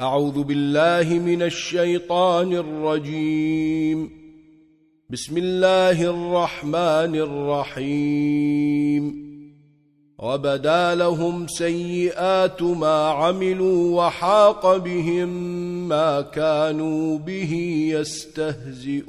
أعوذ بالله من الشيطان الرجيم. بسم الله الرحمن الرحيم. وبدا لهم سيئات ما عملوا وحاق بهم ما كانوا به يستهزئون.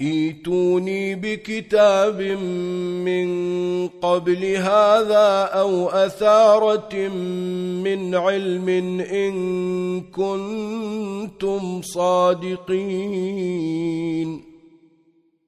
ايتوني بكتاب من قبل هذا أو أثارة من علم إن كنتم صادقين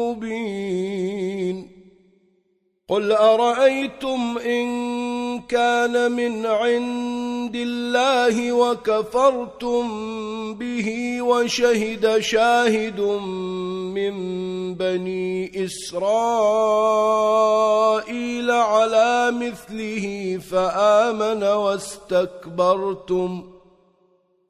مبين. قل أرأيتم إن كان من عند الله وكفرتم به وشهد شاهد من بني إسرائيل على مثله فآمن واستكبرتم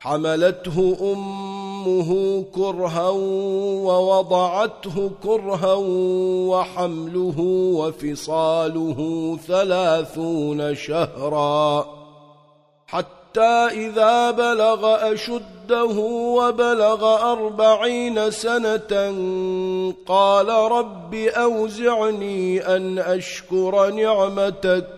حملته أمه كرها ووضعته كرها وحمله وفصاله ثلاثون شهرا حتى إذا بلغ أشده وبلغ أربعين سنة قال رب أوزعني أن أشكر نعمتك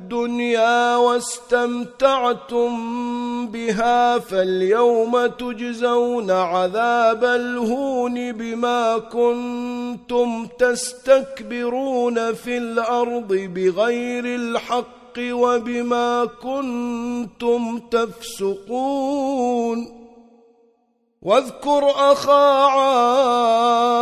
الدنيا واستمتعتم بها فاليوم تجزون عذاب الهون بما كنتم تستكبرون في الأرض بغير الحق وبما كنتم تفسقون واذكر أخا عاد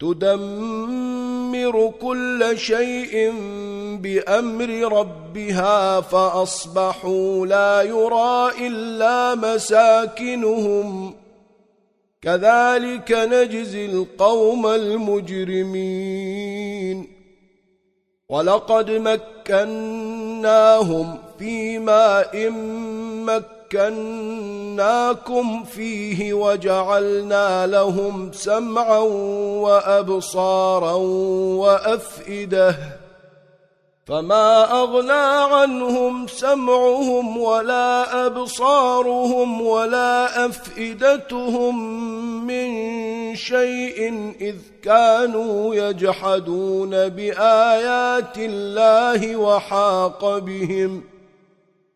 تدمر كل شيء بأمر ربها فأصبحوا لا يرى إلا مساكنهم. كذلك نجزي القوم المجرمين. ولقد مكناهم في إن مكناكم فيه وجعلنا لهم سمعا وأبصارا وأفئدة فما أغنى عنهم سمعهم ولا أبصارهم ولا أفئدتهم من شيء إذ كانوا يجحدون بآيات الله وحاق بهم ۖ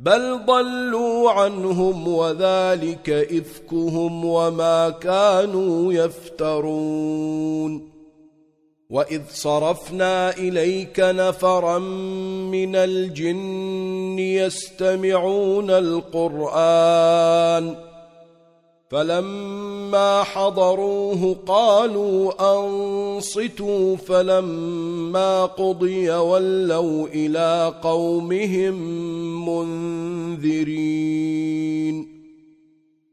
بل ضلوا عنهم وذلك إفكهم وما كانوا يفترون وإذ صرفنا إليك نفرا من الجن يستمعون القرآن فلما حضروه قالوا أنصتوا فلما قضي ولوا إلى قومهم منذرين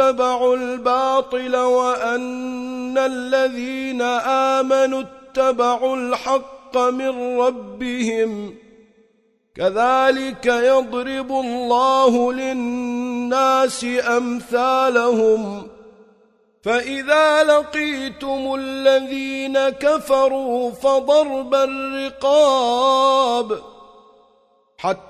اتبعوا الباطل وأن الذين آمنوا اتبعوا الحق من ربهم كذلك يضرب الله للناس أمثالهم فإذا لقيتم الذين كفروا فضرب الرقاب حتى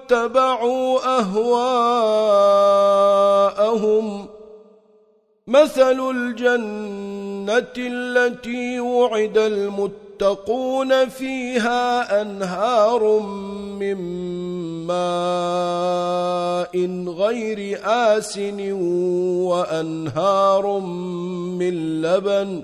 اتبعوا أهواءهم مثل الجنة التي وعد المتقون فيها أنهار من ماء غير آسن وأنهار من لبن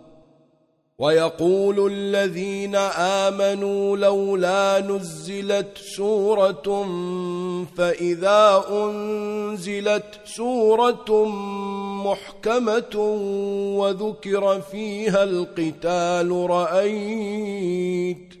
ويقول الذين آمنوا لولا نزلت سورة فإذا أنزلت سورة محكمة وذكر فيها القتال رأيت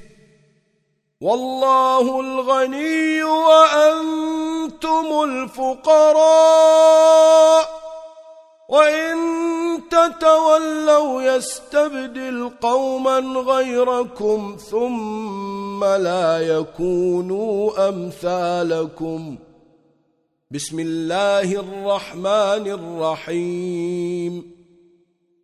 والله الغني وأنتم الفقراء وإن تتولوا يستبدل قوما غيركم ثم لا يكونوا أمثالكم بسم الله الرحمن الرحيم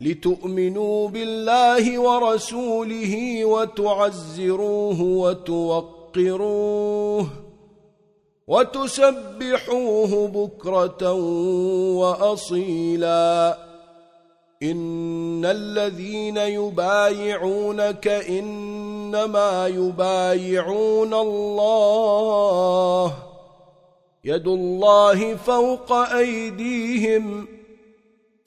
لتؤمنوا بالله ورسوله وتعزروه وتوقروه وتسبحوه بكرة وأصيلا. إن الذين يبايعونك إنما يبايعون الله. يد الله فوق أيديهم.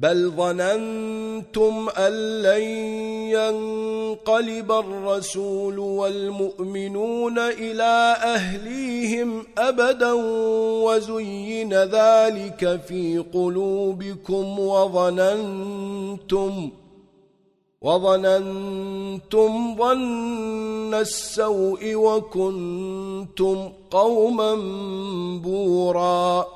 بل ظننتم أن لن ينقلب الرسول والمؤمنون إلى أهليهم أبدا وزين ذلك في قلوبكم وظننتم وظننتم ظن السوء وكنتم قوما بوراً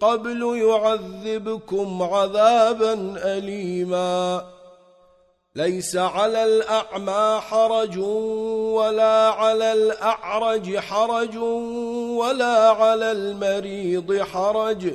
قبل يعذبكم عذابا أليما. ليس على الأعمى حرج ولا على الأعرج حرج ولا على المريض حرج.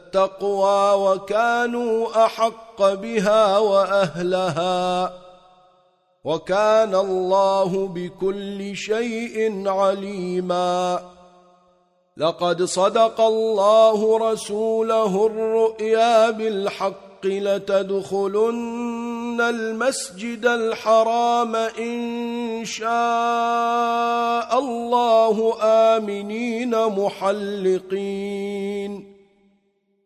التقوى وكانوا أحق بها وأهلها وكان الله بكل شيء عليما لقد صدق الله رسوله الرؤيا بالحق لتدخلن المسجد الحرام إن شاء الله آمنين محلقين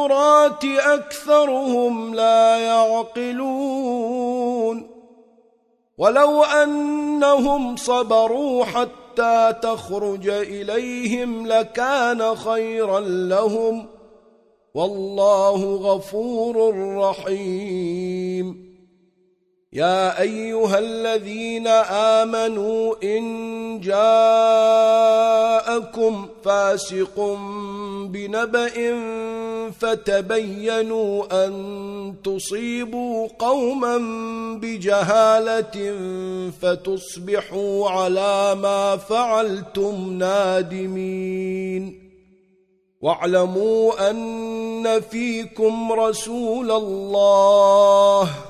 التوراة أكثرهم لا يعقلون ولو أنهم صبروا حتى تخرج إليهم لكان خيرا لهم والله غفور رحيم يا ايها الذين امنوا ان جاءكم فاسق بنبأ فتبينوا ان تصيبوا قوما بجهاله فتصبحوا على ما فعلتم نادمين واعلموا ان فيكم رسول الله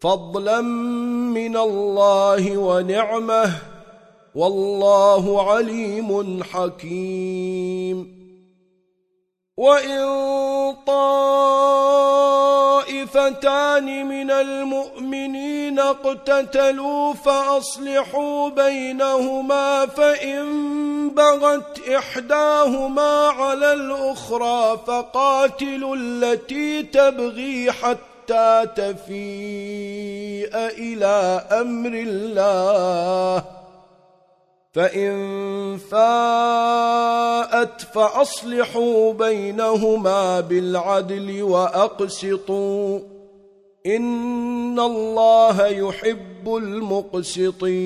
فضلا من الله ونعمه والله عليم حكيم. وإن طائفتان من المؤمنين اقتتلوا فأصلحوا بينهما فإن بغت إحداهما على الأخرى فقاتلوا التي تبغي حتى حتى تفيء إلى أمر الله. فإن فاءت فأصلحوا بينهما بالعدل وأقسطوا. إن الله يحب المقسطين.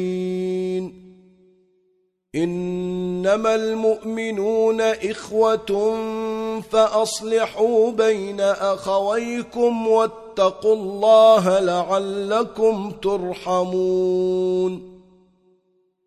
إنما المؤمنون إخوة فأصلحوا بين أخويكم واتقوا واتقوا الله لعلكم ترحمون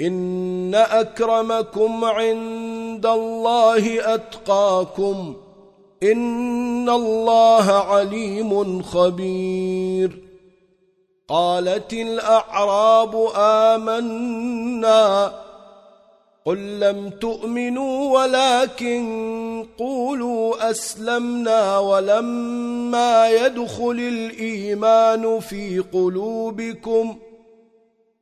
ان اكرمكم عند الله اتقاكم ان الله عليم خبير قالت الاعراب آمنا قل لم تؤمنوا ولكن قولوا اسلمنا ولما يدخل الايمان في قلوبكم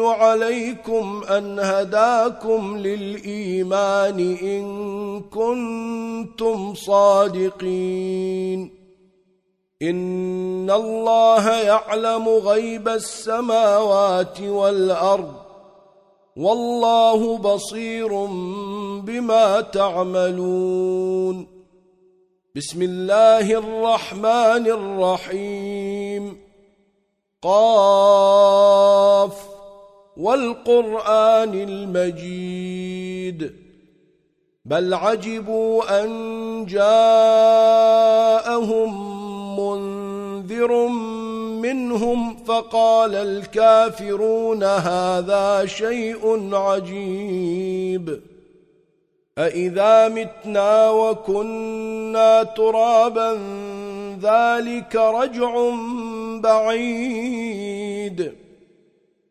يمن عليكم أن هداكم للإيمان إن كنتم صادقين. إن الله يعلم غيب السماوات والأرض. والله بصير بما تعملون. بسم الله الرحمن الرحيم. قاف. والقرآن المجيد بل عجبوا أن جاءهم منذر منهم فقال الكافرون هذا شيء عجيب أئذا مِتْنَا وَكُنَّا تُرَابًا ذَلِكَ رَجْعٌ بَعِيدٌ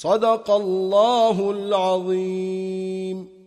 صدق الله العظيم.